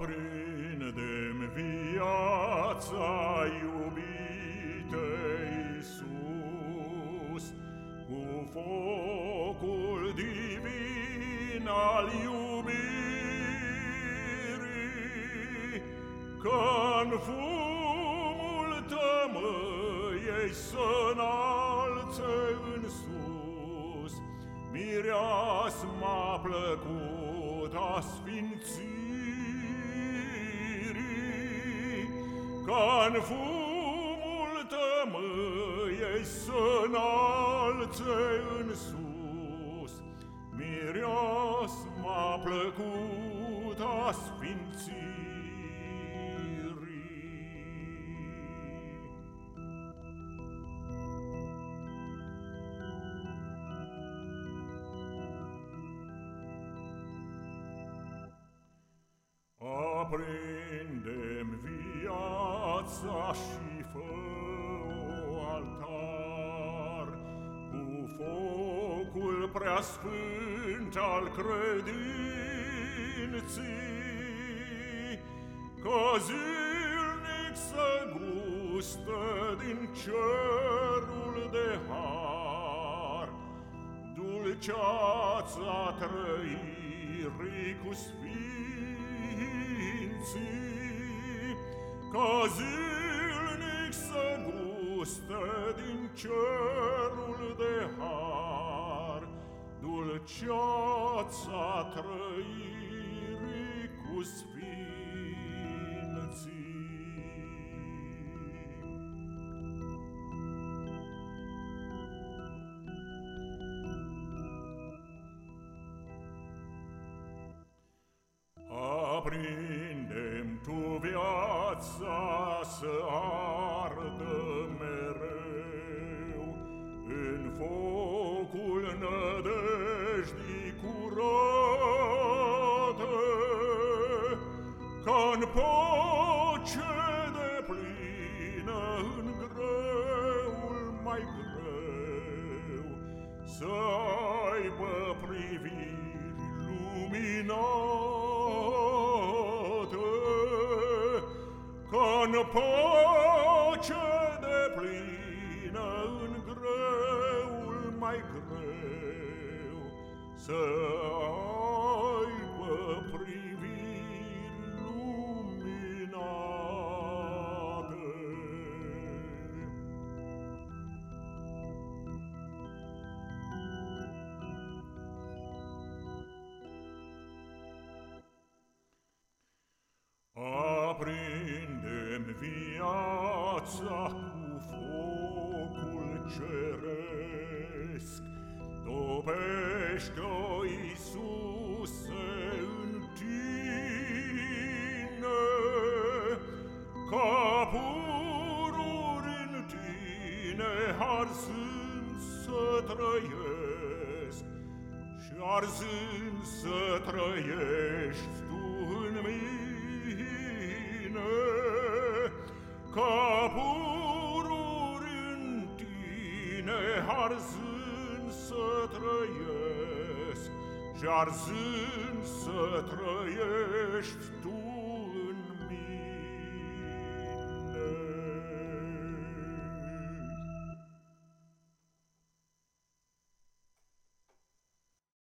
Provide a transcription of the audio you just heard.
Aprinde-mi viața, iubite Iisus, cu focul divin al iubirii, că-n fumul tămâiei să-nalțe în sus, mireasma plăcută a sfinții. Ca-n fumul tămâiei să-nalțe în sus, Mireasma plăcută a sfințirii. Apre casa și fă altar cu focul preasfânt al credinții, că zilnic să gustă din cerul de har dulceața trăirii cu sfânt. Cazilnic să guste din cerul de har Dulceața trăirii cu sfinții. Aprim viața să ardă mereu. În focul nădejdii curate Ca-n pace de plină în greul mai greu Să con pace de plină în greul mai greu să aibă prin. viața cu focul ceresc. Topește-o, Iisuse, în tine, ca pururi în tine arzând să trăiesc și arzând să trăiești tu în mine. Come! pur în tine arzând să trăiesc, și arzând să trăiești tu.